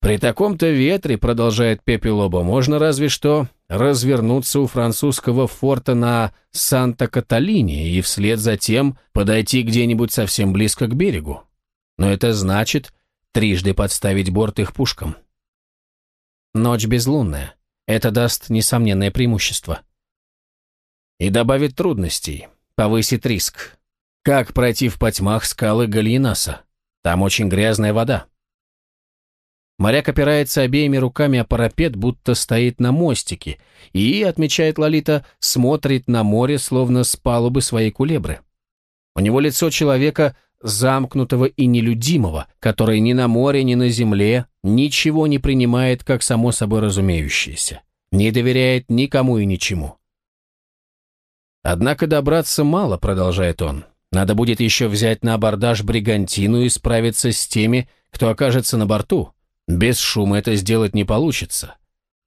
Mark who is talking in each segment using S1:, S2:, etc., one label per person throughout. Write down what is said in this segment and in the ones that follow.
S1: При таком-то ветре, продолжает Пепелоба, можно разве что развернуться у французского форта на Санта-Каталине и вслед за тем подойти где-нибудь совсем близко к берегу. Но это значит трижды подставить борт их пушкам. Ночь безлунная. Это даст несомненное преимущество. И добавит трудностей, повысит риск. Как пройти в потьмах скалы Гальинаса? Там очень грязная вода. Моряк опирается обеими руками о парапет, будто стоит на мостике, и, отмечает Лолита, смотрит на море, словно с палубы своей кулебры. У него лицо человека, замкнутого и нелюдимого, который ни на море, ни на земле ничего не принимает как само собой разумеющееся, не доверяет никому и ничему. Однако добраться мало, продолжает он. Надо будет еще взять на абордаж бригантину и справиться с теми, кто окажется на борту. Без шума это сделать не получится.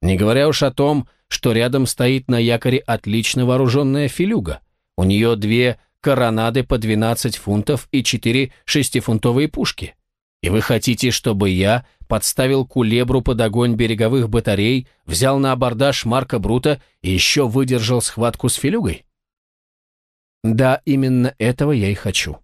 S1: Не говоря уж о том, что рядом стоит на якоре отлично вооруженная филюга. У нее две коронады по 12 фунтов и четыре шестифунтовые пушки. И вы хотите, чтобы я подставил кулебру под огонь береговых батарей, взял на абордаж Марка Брута и еще выдержал схватку с филюгой? Да, именно этого я и хочу.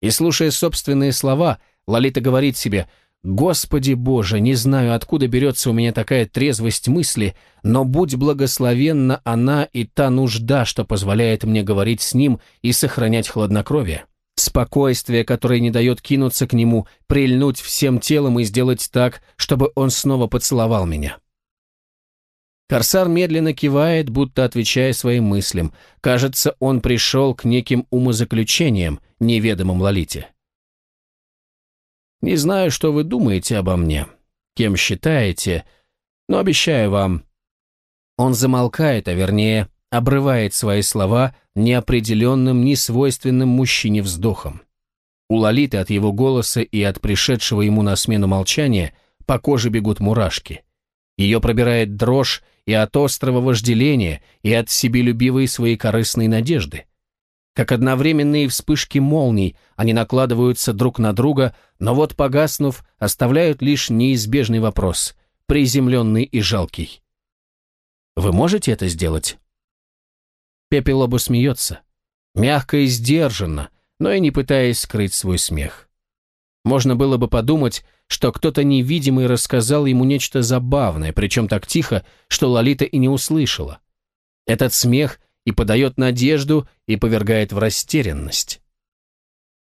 S1: И слушая собственные слова, Лолита говорит себе – Господи Боже, не знаю, откуда берется у меня такая трезвость мысли, но будь благословенна она и та нужда, что позволяет мне говорить с ним и сохранять хладнокровие. Спокойствие, которое не дает кинуться к нему, прильнуть всем телом и сделать так, чтобы он снова поцеловал меня. Корсар медленно кивает, будто отвечая своим мыслям. Кажется, он пришел к неким умозаключениям, неведомым Лолите. Не знаю, что вы думаете обо мне, кем считаете, но обещаю вам...» Он замолкает, а вернее, обрывает свои слова неопределенным, несвойственным мужчине вздохом. У Лолиты от его голоса и от пришедшего ему на смену молчания по коже бегут мурашки. Ее пробирает дрожь и от острого вожделения, и от себелюбивой своей корыстной надежды. Как одновременные вспышки молний, они накладываются друг на друга, но вот погаснув, оставляют лишь неизбежный вопрос, приземленный и жалкий. Вы можете это сделать? Пепелобу смеется. Мягко и сдержанно, но и не пытаясь скрыть свой смех. Можно было бы подумать, что кто-то невидимый рассказал ему нечто забавное, причем так тихо, что Лолита и не услышала. Этот смех — и подает надежду, и повергает в растерянность.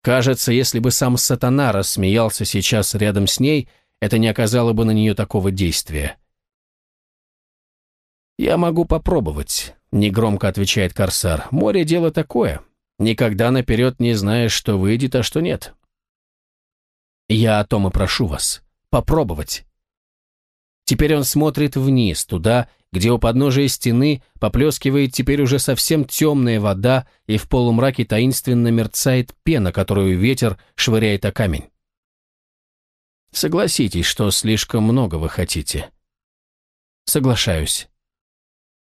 S1: Кажется, если бы сам сатана рассмеялся сейчас рядом с ней, это не оказало бы на нее такого действия. «Я могу попробовать», — негромко отвечает Корсар. «Море — дело такое. Никогда наперед не знаешь, что выйдет, а что нет». «Я о том и прошу вас. Попробовать. Теперь он смотрит вниз, туда, где у подножия стены поплескивает теперь уже совсем темная вода, и в полумраке таинственно мерцает пена, которую ветер швыряет о камень. Согласитесь, что слишком много вы хотите. Соглашаюсь.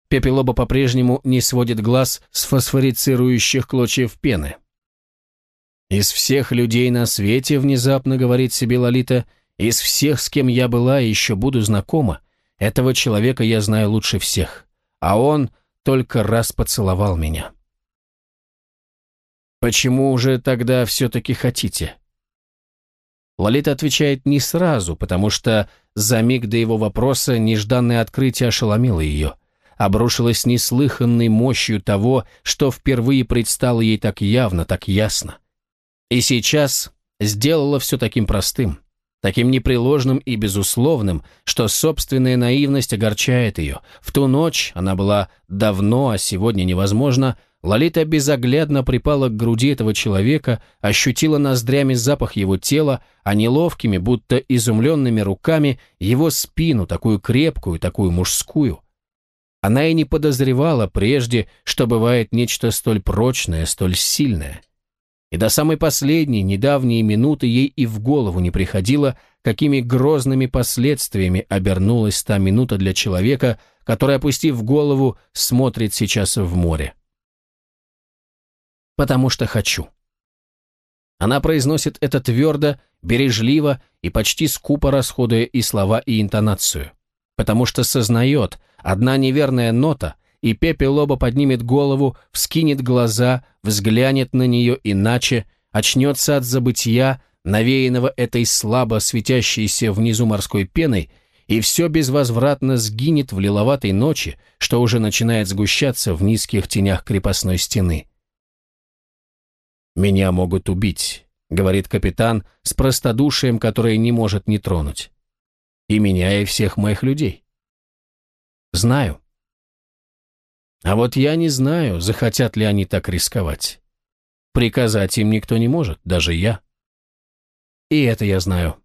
S1: Пепелоба по-прежнему не сводит глаз с фосфорицирующих клочьев пены. «Из всех людей на свете, — внезапно говорит себе Лолита, — из всех, с кем я была и еще буду знакома, этого человека я знаю лучше всех, а он только раз поцеловал меня. Почему же тогда все-таки хотите? Лолита отвечает не сразу, потому что за миг до его вопроса нежданное открытие ошеломило ее, обрушилось неслыханной мощью того, что впервые предстало ей так явно, так ясно. И сейчас сделала все таким простым таким непреложным и безусловным, что собственная наивность огорчает ее. В ту ночь, она была давно, а сегодня невозможно, Лолита безоглядно припала к груди этого человека, ощутила ноздрями запах его тела, а неловкими, будто изумленными руками, его спину, такую крепкую, такую мужскую. Она и не подозревала прежде, что бывает нечто столь прочное, столь сильное. И до самой последней, недавней минуты ей и в голову не приходило, какими грозными последствиями обернулась та минута для человека, который, опустив голову, смотрит сейчас в море. «Потому что хочу». Она произносит это твердо, бережливо и почти скупо расходуя и слова, и интонацию. Потому что сознает, одна неверная нота, и Пепе Лоба поднимет голову, вскинет глаза, взглянет на нее иначе, очнется от забытия, навеянного этой слабо светящейся внизу морской пеной, и все безвозвратно сгинет в лиловатой ночи, что уже начинает сгущаться в низких тенях крепостной стены. «Меня могут убить», — говорит капитан с простодушием, которое не может не тронуть. «И меня, и всех моих людей». «Знаю». А вот я не знаю, захотят ли они так рисковать. Приказать им никто не может, даже я. И это я знаю.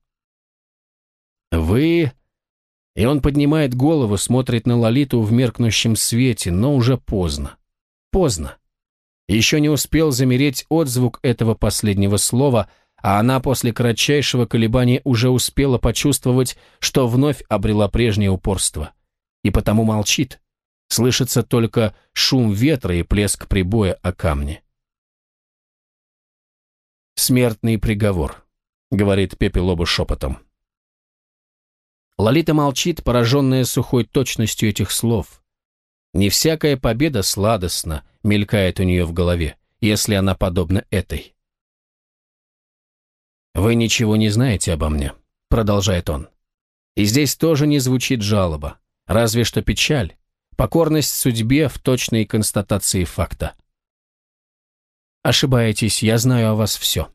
S1: Вы... И он поднимает голову, смотрит на Лолиту в меркнущем свете, но уже поздно. Поздно. Еще не успел замереть отзвук этого последнего слова, а она после кратчайшего колебания уже успела почувствовать, что вновь обрела прежнее упорство. И потому молчит. Слышится только шум ветра и плеск прибоя о камне. «Смертный приговор», — говорит Пепелоба шепотом. Лолита молчит, пораженная сухой точностью этих слов. Не всякая победа сладостна, мелькает у нее в голове, если она подобна этой. «Вы ничего не знаете обо мне», — продолжает он. «И здесь тоже не звучит жалоба, разве что печаль, покорность судьбе в точной констатации факта. Ошибаетесь, я знаю о вас все.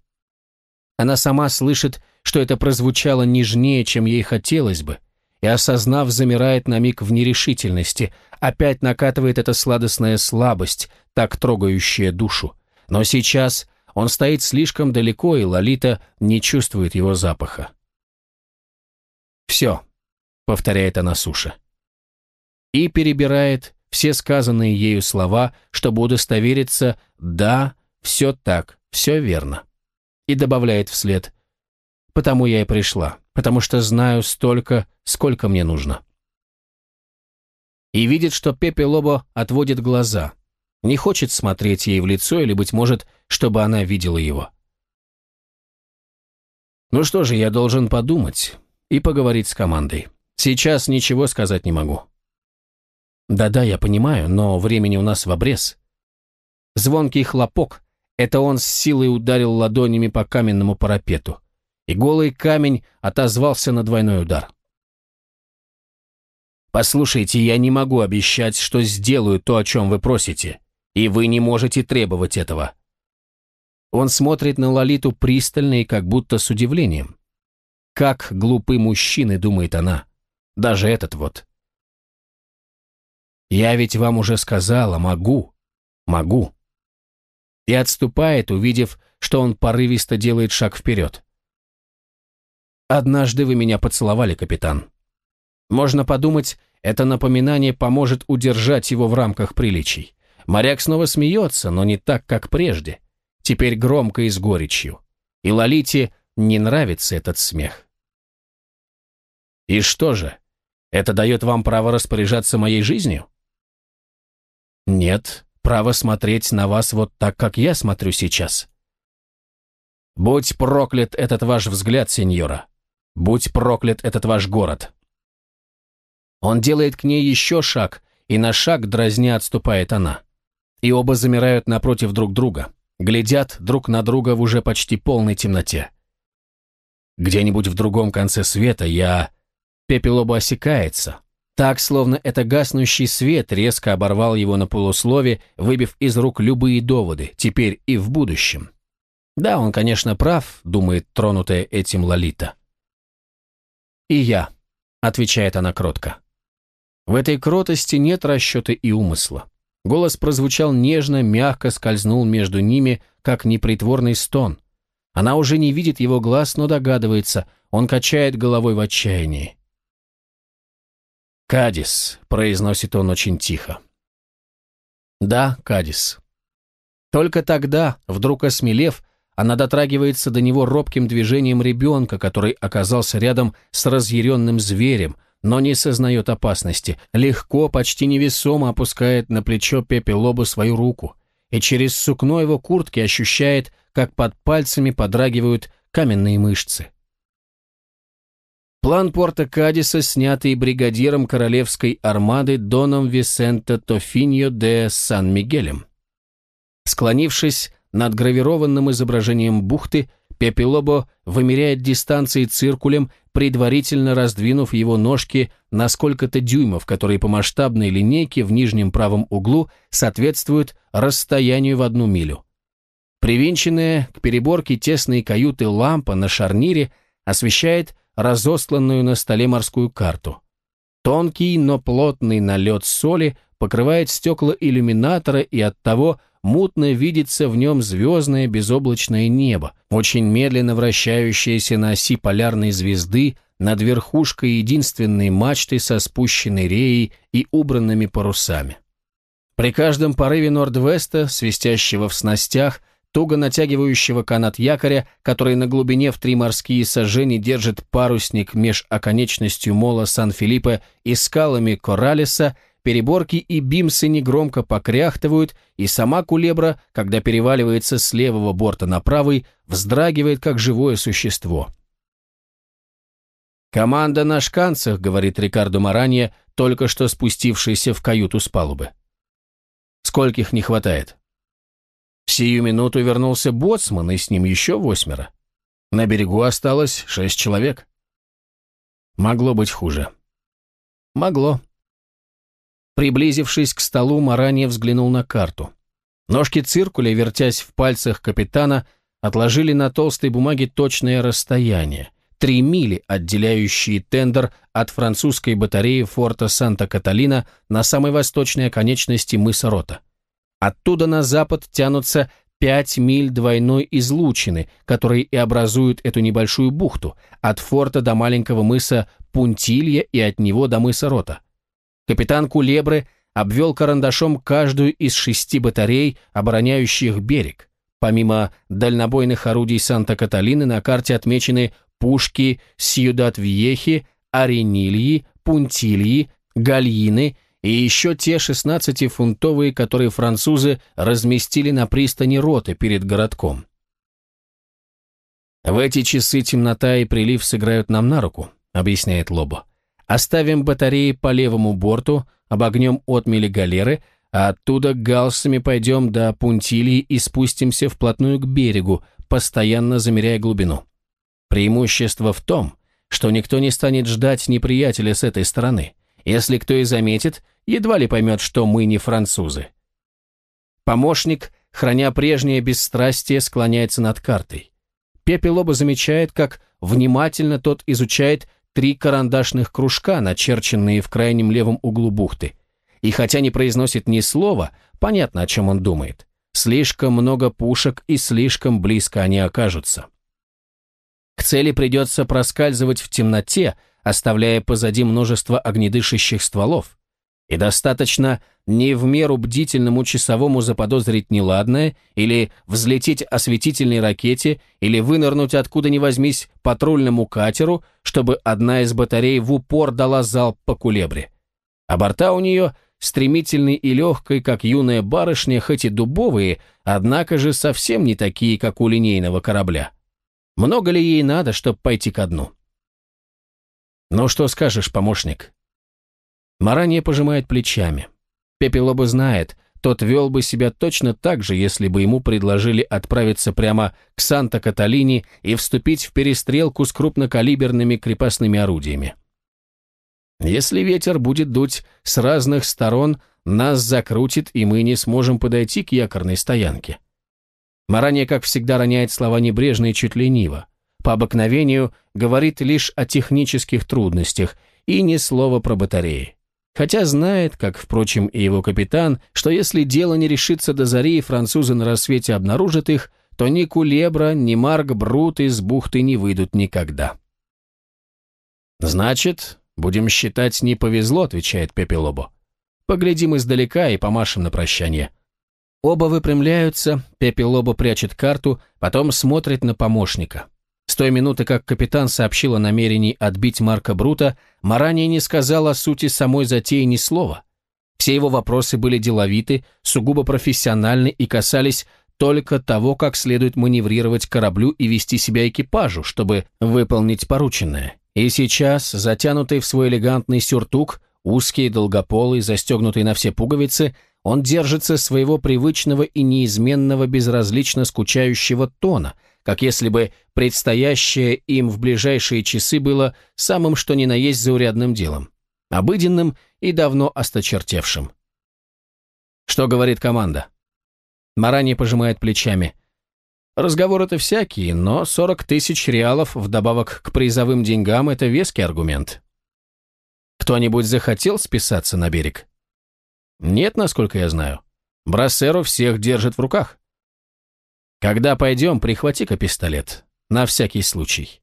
S1: Она сама слышит, что это прозвучало нежнее, чем ей хотелось бы, и, осознав, замирает на миг в нерешительности, опять накатывает эта сладостная слабость, так трогающая душу. Но сейчас он стоит слишком далеко, и Лолита не чувствует его запаха. «Все», — повторяет она суша. И перебирает все сказанные ею слова, чтобы удостовериться «да, все так, все верно». И добавляет вслед «потому я и пришла, потому что знаю столько, сколько мне нужно». И видит, что Пепе Лобо отводит глаза, не хочет смотреть ей в лицо или, быть может, чтобы она видела его. Ну что же, я должен подумать и поговорить с командой. Сейчас ничего сказать не могу. Да-да, я понимаю, но времени у нас в обрез. Звонкий хлопок — это он с силой ударил ладонями по каменному парапету, и голый камень отозвался на двойной удар. «Послушайте, я не могу обещать, что сделаю то, о чем вы просите, и вы не можете требовать этого». Он смотрит на Лолиту пристально и как будто с удивлением. «Как глупы мужчины», — думает она. «Даже этот вот». «Я ведь вам уже сказала, могу, могу». И отступает, увидев, что он порывисто делает шаг вперед. «Однажды вы меня поцеловали, капитан. Можно подумать, это напоминание поможет удержать его в рамках приличий. Моряк снова смеется, но не так, как прежде. Теперь громко и с горечью. И Лолите не нравится этот смех. И что же, это дает вам право распоряжаться моей жизнью? Нет, право смотреть на вас вот так, как я смотрю сейчас. Будь проклят этот ваш взгляд, сеньора. Будь проклят этот ваш город. Он делает к ней еще шаг, и на шаг дразня отступает она и оба замирают напротив друг друга, глядят друг на друга в уже почти полной темноте. Где-нибудь в другом конце света я... Пепелоба осекается, так, словно это гаснущий свет резко оборвал его на полуслове, выбив из рук любые доводы, теперь и в будущем. Да, он, конечно, прав, думает тронутая этим Лолита. «И я», — отвечает она кротко. В этой кротости нет расчета и умысла. Голос прозвучал нежно, мягко скользнул между ними, как непритворный стон. Она уже не видит его глаз, но догадывается, он качает головой в отчаянии. «Кадис», — произносит он очень тихо. «Да, Кадис». Только тогда, вдруг осмелев, она дотрагивается до него робким движением ребенка, который оказался рядом с разъяренным зверем, но не сознает опасности, легко, почти невесомо опускает на плечо Пепе Лобу свою руку и через сукно его куртки ощущает, как под пальцами подрагивают каменные мышцы. План порта Кадиса, снятый бригадиром королевской армады Доном Висенто Тофиньо де Сан-Мигелем. Склонившись над гравированным изображением бухты, Пепелобо вымеряет дистанции циркулем, предварительно раздвинув его ножки на сколько-то дюймов, которые по масштабной линейке в нижнем правом углу соответствуют расстоянию в одну милю. Привинченная к переборке тесной каюты лампа на шарнире освещает разосланную на столе морскую карту. Тонкий, но плотный налет соли покрывает стекла иллюминатора и оттого мутно видится в нем звездное безоблачное небо, очень медленно вращающееся на оси полярной звезды над верхушкой единственной мачты со спущенной реей и убранными парусами. При каждом порыве Нордвеста, свистящего в снастях, туго натягивающего канат якоря, который на глубине в три морские сажени держит парусник меж оконечностью мола Сан-Филиппе и скалами Коралеса, переборки и бимсы негромко покряхтывают, и сама кулебра, когда переваливается с левого борта на правый, вздрагивает, как живое существо. «Команда на шканцах», — говорит Рикардо Маранья, только что спустившийся в каюту с палубы. «Скольких не хватает?» В сию минуту вернулся боцман, и с ним еще восьмеро. На берегу осталось шесть человек. Могло быть хуже. Могло. Приблизившись к столу, Маранья взглянул на карту. Ножки циркуля, вертясь в пальцах капитана, отложили на толстой бумаге точное расстояние. Три мили, отделяющие тендер от французской батареи форта Санта-Каталина на самой восточной оконечности мыса Рота. Оттуда на запад тянутся пять миль двойной излучины, которые и образуют эту небольшую бухту, от форта до маленького мыса Пунтилья и от него до мыса Рота. Капитан Кулебры обвел карандашом каждую из шести батарей, обороняющих берег. Помимо дальнобойных орудий Санта-Каталины на карте отмечены пушки Сьюдат-Вьехи, Аренильи, Пунтильи, Гальины и еще те 16-фунтовые, которые французы разместили на пристани роты перед городком. «В эти часы темнота и прилив сыграют нам на руку», — объясняет Лобо. «Оставим батареи по левому борту, обогнем отмели галеры, а оттуда галсами пойдем до Пунтилии и спустимся вплотную к берегу, постоянно замеряя глубину. Преимущество в том, что никто не станет ждать неприятеля с этой стороны. Если кто и заметит, едва ли поймет, что мы не французы. Помощник, храня прежнее бесстрастие, склоняется над картой. Пепелоба замечает, как внимательно тот изучает три карандашных кружка, начерченные в крайнем левом углу бухты. И хотя не произносит ни слова, понятно, о чем он думает. Слишком много пушек и слишком близко они окажутся. К цели придется проскальзывать в темноте, оставляя позади множество огнедышащих стволов. И достаточно не в меру бдительному часовому заподозрить неладное, или взлететь осветительной ракете, или вынырнуть откуда ни возьмись патрульному катеру, чтобы одна из батарей в упор дала залп по кулебре. А борта у нее стремительной и легкой, как юная барышня, хоть и дубовые, однако же совсем не такие, как у линейного корабля. Много ли ей надо, чтобы пойти ко дну? «Ну что скажешь, помощник?» Маранья пожимает плечами. Пепелоба знает, тот вел бы себя точно так же, если бы ему предложили отправиться прямо к Санта-Каталине и вступить в перестрелку с крупнокалиберными крепостными орудиями. Если ветер будет дуть с разных сторон, нас закрутит, и мы не сможем подойти к якорной стоянке. Маранья, как всегда, роняет слова небрежно и чуть лениво. По обыкновению говорит лишь о технических трудностях и ни слова про батареи. Хотя знает, как, впрочем, и его капитан, что если дело не решится до зари и французы на рассвете обнаружат их, то ни Кулебра, ни Марк Брут из бухты не выйдут никогда. «Значит, будем считать, не повезло», — отвечает Пепелобо. «Поглядим издалека и помашем на прощание. Оба выпрямляются, Пепелоба прячет карту, потом смотрит на помощника. С той минуты, как капитан сообщил о намерении отбить Марка Брута, Марани не сказал о сути самой затеи ни слова. Все его вопросы были деловиты, сугубо профессиональны и касались только того, как следует маневрировать кораблю и вести себя экипажу, чтобы выполнить порученное. И сейчас, затянутый в свой элегантный сюртук, узкий, долгополый, застегнутый на все пуговицы, он держится своего привычного и неизменного безразлично скучающего тона, как если бы предстоящее им в ближайшие часы было самым что ни на есть заурядным делом, обыденным и давно осточертевшим. Что говорит команда? Марани пожимает плечами. Разговоры-то всякие, но 40 тысяч реалов вдобавок к призовым деньгам – это веский аргумент. Кто-нибудь захотел списаться на берег? Нет, насколько я знаю. Брассеру всех держит в руках. Когда пойдем, прихвати-ка пистолет. На всякий случай.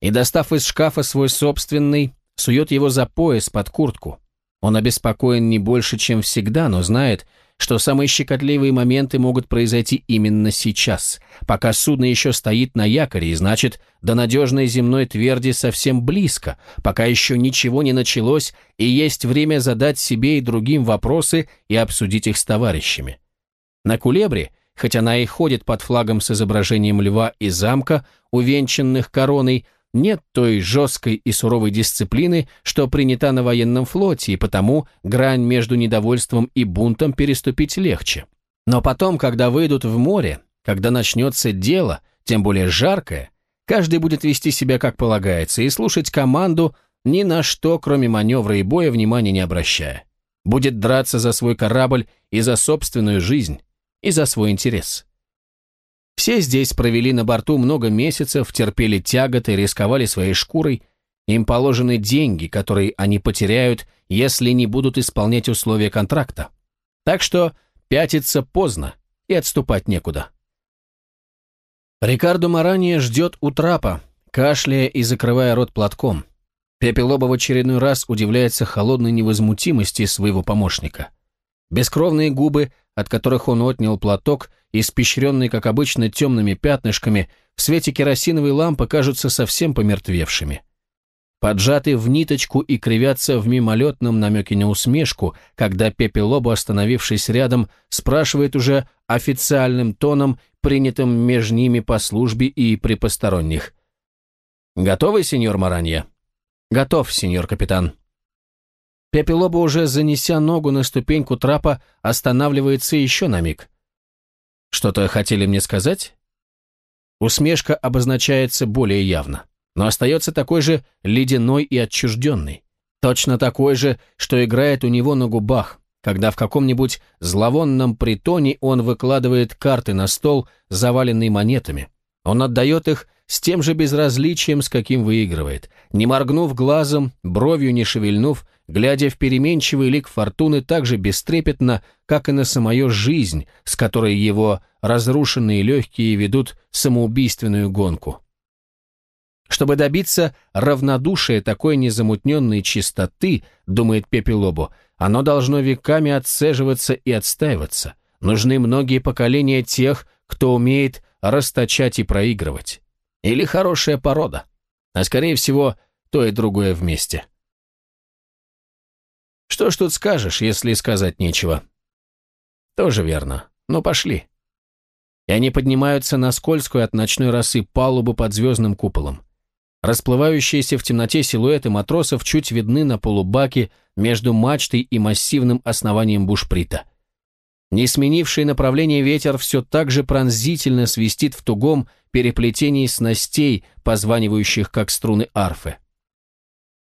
S1: И, достав из шкафа свой собственный, сует его за пояс под куртку. Он обеспокоен не больше, чем всегда, но знает, что самые щекотливые моменты могут произойти именно сейчас, пока судно еще стоит на якоре, и значит, до надежной земной тверди совсем близко, пока еще ничего не началось, и есть время задать себе и другим вопросы и обсудить их с товарищами. На Кулебре, хоть она и ходит под флагом с изображением льва и замка, увенчанных короной, нет той жесткой и суровой дисциплины, что принята на военном флоте, и потому грань между недовольством и бунтом переступить легче. Но потом, когда выйдут в море, когда начнется дело, тем более жаркое, каждый будет вести себя как полагается и слушать команду, ни на что, кроме маневра и боя, внимания не обращая. Будет драться за свой корабль и за собственную жизнь, и за свой интерес. Все здесь провели на борту много месяцев, терпели тяготы, рисковали своей шкурой. Им положены деньги, которые они потеряют, если не будут исполнять условия контракта. Так что пятиться поздно и отступать некуда. Рикардо Марания ждет у трапа, кашляя и закрывая рот платком. Пепелоба в очередной раз удивляется холодной невозмутимости своего помощника. Бескровные губы, от которых он отнял платок, испещренные, как обычно, темными пятнышками, в свете керосиновой лампы кажутся совсем помертвевшими. Поджаты в ниточку и кривятся в мимолетном намеке на усмешку, когда Пепелобо, остановившись рядом, спрашивает уже официальным тоном, принятым между ними по службе и при посторонних. «Готовы, сеньор Маранья?» «Готов, сеньор капитан». Пепелоба, уже занеся ногу на ступеньку трапа, останавливается еще на миг. Что-то хотели мне сказать? Усмешка обозначается более явно, но остается такой же ледяной и отчужденный. Точно такой же, что играет у него на губах, когда в каком-нибудь зловонном притоне он выкладывает карты на стол, заваленный монетами. Он отдает их с тем же безразличием, с каким выигрывает, не моргнув глазом, бровью не шевельнув, глядя в переменчивый лик фортуны так же бестрепетно, как и на самую жизнь, с которой его разрушенные легкие ведут самоубийственную гонку. Чтобы добиться равнодушия такой незамутненной чистоты, думает Пепелобо, оно должно веками отцеживаться и отстаиваться. Нужны многие поколения тех, кто умеет расточать и проигрывать. Или хорошая порода. А скорее всего, то и другое вместе. Что ж тут скажешь, если сказать нечего? Тоже верно. Ну, пошли. И они поднимаются на скользкую от ночной росы палубу под звездным куполом. Расплывающиеся в темноте силуэты матросов чуть видны на полубаке между мачтой и массивным основанием бушприта. Не сменивший направление ветер все так же пронзительно свистит в тугом переплетении снастей, позванивающих как струны арфы.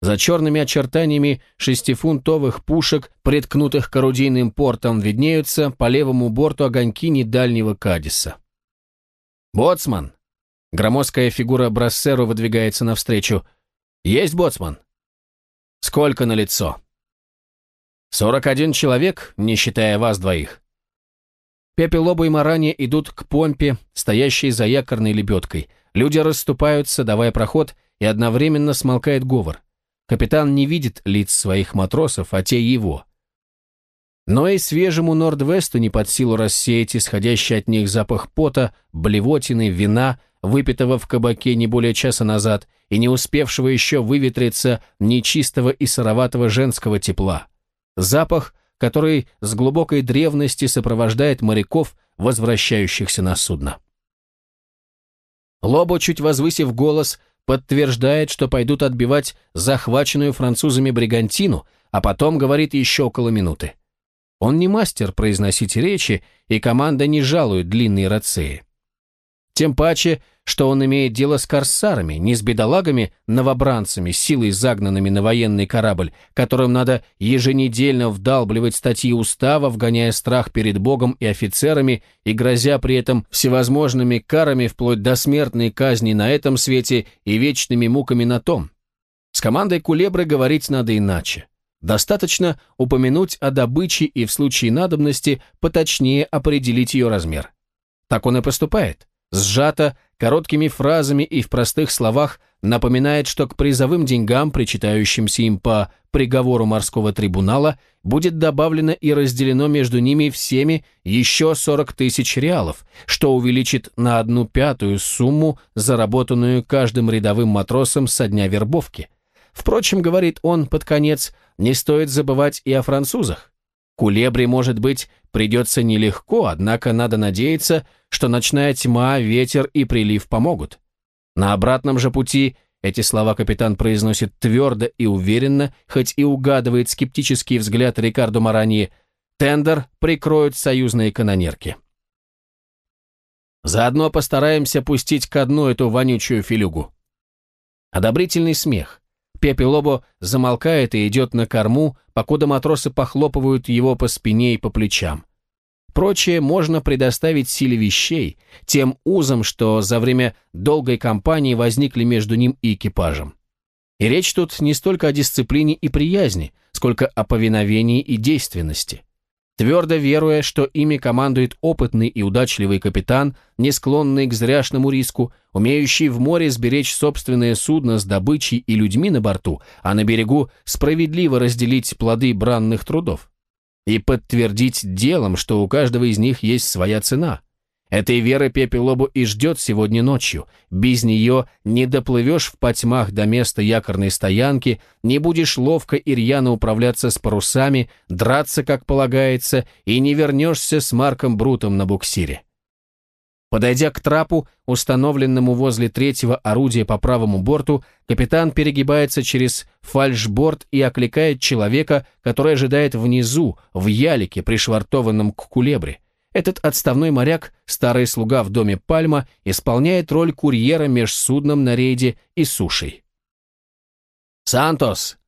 S1: За черными очертаниями шестифунтовых пушек, приткнутых к орудийным портам, виднеются по левому борту огоньки недальнего Кадиса. «Боцман!» Громоздкая фигура Брассеру выдвигается навстречу. «Есть боцман?» «Сколько на лицо?» «Сорок один человек, не считая вас двоих». Пепелоба и Марани идут к помпе, стоящей за якорной лебедкой. Люди расступаются, давая проход, и одновременно смолкает говор. Капитан не видит лиц своих матросов, а те его. Но и свежему Нордвесту не под силу рассеять исходящий от них запах пота, блевотины, вина, выпитого в кабаке не более часа назад и не успевшего еще выветриться нечистого и сыроватого женского тепла. Запах, который с глубокой древности сопровождает моряков, возвращающихся на судно. Лобо, чуть возвысив голос, подтверждает, что пойдут отбивать захваченную французами бригантину, а потом говорит еще около минуты. Он не мастер произносить речи, и команда не жалует длинные рацеи. Тем паче, что он имеет дело с корсарами, не с бедолагами-новобранцами, силой загнанными на военный корабль, которым надо еженедельно вдалбливать статьи устава, вгоняя страх перед Богом и офицерами и грозя при этом всевозможными карами вплоть до смертной казни на этом свете и вечными муками на том. С командой Кулебры говорить надо иначе. Достаточно упомянуть о добыче и в случае надобности поточнее определить ее размер. Так он и поступает сжато, короткими фразами и в простых словах напоминает, что к призовым деньгам, причитающимся им по приговору морского трибунала, будет добавлено и разделено между ними всеми еще 40 тысяч реалов, что увеличит на одну пятую сумму, заработанную каждым рядовым матросом со дня вербовки. Впрочем, говорит он под конец, не стоит забывать и о французах. Кулебре, может быть, придется нелегко, однако надо надеяться, что ночная тьма, ветер и прилив помогут. На обратном же пути эти слова капитан произносит твердо и уверенно, хоть и угадывает скептический взгляд Рикардо Мараньи, тендер прикроют союзные канонерки. Заодно постараемся пустить ко дну эту вонючую филюгу. Одобрительный смех. Пепе Лобо замолкает и идет на корму, покуда матросы похлопывают его по спине и по плечам. Прочее можно предоставить силе вещей, тем узам, что за время долгой кампании возникли между ним и экипажем. И речь тут не столько о дисциплине и приязни, сколько о повиновении и действенности твердо веруя, что ими командует опытный и удачливый капитан, не склонный к зряшному риску, умеющий в море сберечь собственное судно с добычей и людьми на борту, а на берегу справедливо разделить плоды бранных трудов. И подтвердить делом, что у каждого из них есть своя цена – Этой веры Пепелобу и ждет сегодня ночью. Без нее не доплывешь в потьмах до места якорной стоянки, не будешь ловко и рьяно управляться с парусами, драться, как полагается, и не вернешься с Марком Брутом на буксире. Подойдя к трапу, установленному возле третьего орудия по правому борту, капитан перегибается через фальшборд и окликает человека, который ожидает внизу, в ялике, пришвартованном к кулебре. Этот отставной моряк, старый слуга в доме Пальма, исполняет роль курьера меж судном на рейде и сушей. «Сантос!»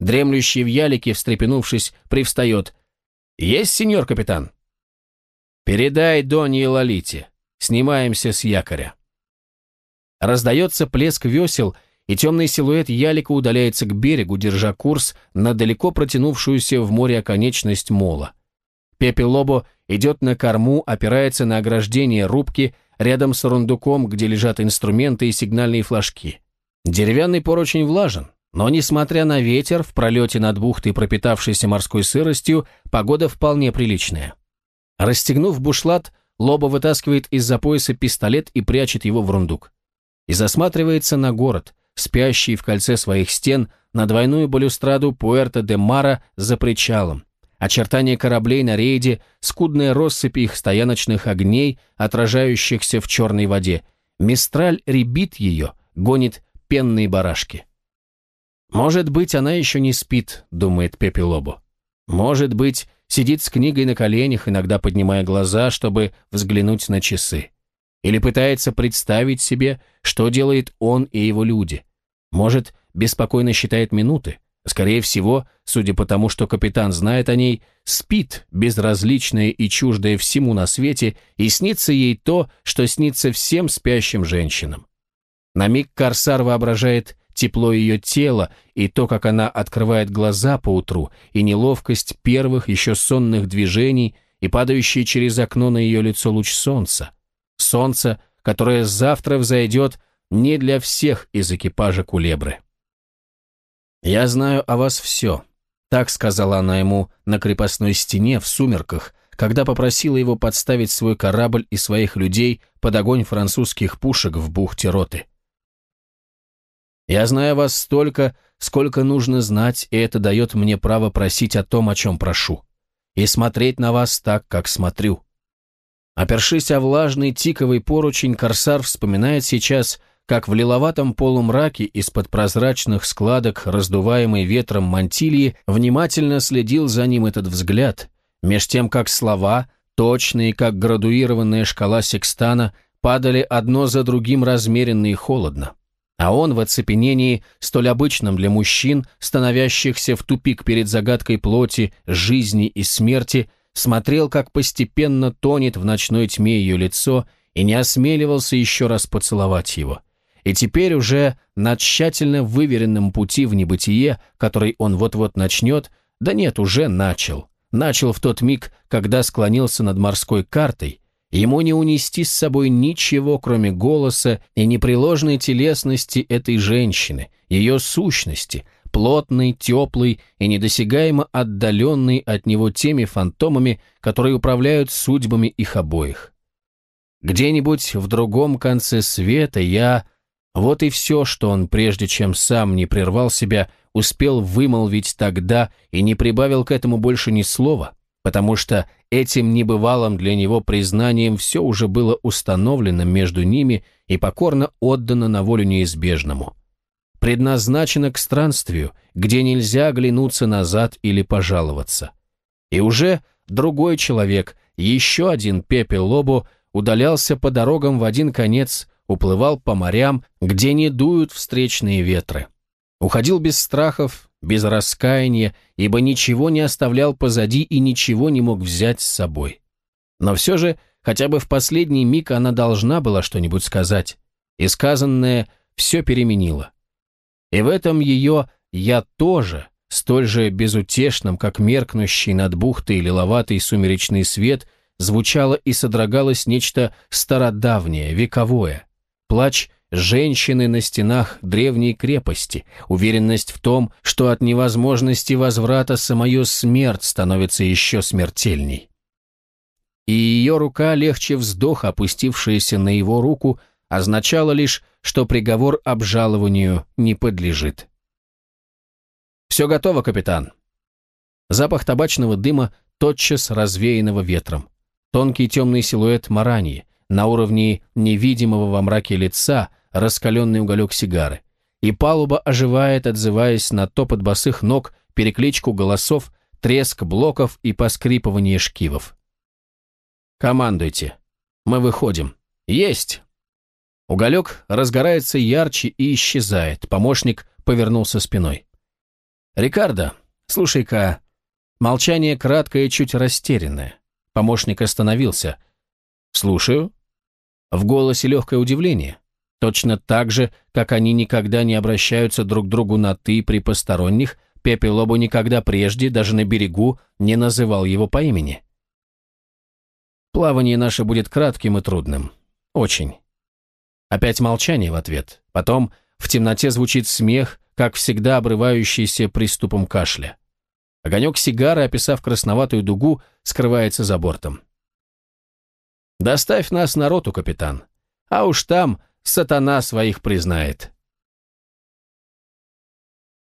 S1: Дремлющий в ялике, встрепенувшись, привстает. «Есть, сеньор капитан?» «Передай Доне и Лолите. Снимаемся с якоря». Раздается плеск весел, и темный силуэт ялика удаляется к берегу, держа курс на далеко протянувшуюся в море оконечность мола. Пепе Лобо идет на корму, опирается на ограждение рубки, рядом с рундуком, где лежат инструменты и сигнальные флажки. Деревянный поручень влажен, но, несмотря на ветер, в пролете над бухтой, пропитавшейся морской сыростью, погода вполне приличная. Расстегнув бушлат, Лобо вытаскивает из-за пояса пистолет и прячет его в рундук. И засматривается на город, спящий в кольце своих стен, на двойную балюстраду Пуэрто-де-Мара за причалом, Очертания кораблей на рейде, скудная россыпь их стояночных огней, отражающихся в черной воде. Мистраль ребит ее, гонит пенные барашки. «Может быть, она еще не спит», — думает Пепелобо. «Может быть, сидит с книгой на коленях, иногда поднимая глаза, чтобы взглянуть на часы. Или пытается представить себе, что делает он и его люди. Может, беспокойно считает минуты. Скорее всего, судя по тому, что капитан знает о ней, спит, безразличная и чуждая всему на свете, и снится ей то, что снится всем спящим женщинам. На миг Корсар воображает тепло ее тела и то, как она открывает глаза по утру, и неловкость первых еще сонных движений и падающий через окно на ее лицо луч солнца. Солнце, которое завтра взойдет не для всех из экипажа Кулебры. «Я знаю о вас все», — так сказала она ему на крепостной стене в сумерках, когда попросила его подставить свой корабль и своих людей под огонь французских пушек в бухте Роты. «Я знаю вас столько, сколько нужно знать, и это дает мне право просить о том, о чем прошу. и смотреть на вас так, как смотрю. Опершись о влажный тиковый поручень, корсар вспоминает сейчас, как в лиловатом полумраке из-под прозрачных складок, раздуваемой ветром мантильи, внимательно следил за ним этот взгляд, меж тем, как слова, точные, как градуированная шкала секстана, падали одно за другим размеренно и холодно. А он в оцепенении, столь обычном для мужчин, становящихся в тупик перед загадкой плоти, жизни и смерти, смотрел, как постепенно тонет в ночной тьме ее лицо и не осмеливался еще раз поцеловать его. И теперь уже на тщательно выверенном пути в небытие, который он вот-вот начнет, да нет, уже начал. Начал в тот миг, когда склонился над морской картой, ему не унести с собой ничего, кроме голоса и непреложной телесности этой женщины, ее сущности, плотный, теплый и недосягаемо отдаленный от него теми фантомами, которые управляют судьбами их обоих. Где-нибудь в другом конце света я... Вот и все, что он, прежде чем сам не прервал себя, успел вымолвить тогда и не прибавил к этому больше ни слова, потому что этим небывалым для него признанием все уже было установлено между ними и покорно отдано на волю неизбежному предназначена к странствию, где нельзя оглянуться назад или пожаловаться. И уже другой человек, еще один пепел Лобо, удалялся по дорогам в один конец, уплывал по морям, где не дуют встречные ветры. Уходил без страхов, без раскаяния, ибо ничего не оставлял позади и ничего не мог взять с собой. Но все же, хотя бы в последний миг она должна была что-нибудь сказать, и сказанное все переменило. И в этом ее «я тоже», столь же безутешным, как меркнущий над бухтой лиловатый сумеречный свет, звучало и содрогалось нечто стародавнее, вековое. Плач женщины на стенах древней крепости, уверенность в том, что от невозможности возврата самое смерть становится еще смертельней. И ее рука, легче вздоха, опустившаяся на его руку, означала лишь, что приговор обжалованию не подлежит. «Все готово, капитан». Запах табачного дыма тотчас развеянного ветром. Тонкий темный силуэт мараньи, на уровне невидимого во мраке лица раскаленный уголек сигары. И палуба оживает, отзываясь на топот босых ног, перекличку голосов, треск блоков и поскрипывание шкивов. «Командуйте. Мы выходим. Есть!» Уголек разгорается ярче и исчезает. Помощник повернулся спиной. «Рикардо, слушай-ка...» Молчание краткое чуть растерянное. Помощник остановился. «Слушаю». В голосе легкое удивление. Точно так же, как они никогда не обращаются друг к другу на «ты» при посторонних, Пепелобу никогда прежде, даже на берегу, не называл его по имени. «Плавание наше будет кратким и трудным. Очень. Опять молчание в ответ. Потом в темноте звучит смех, как всегда обрывающийся приступом кашля. Огонек сигары, описав красноватую дугу, скрывается за бортом. «Доставь нас на роту, капитан. А уж там сатана своих признает».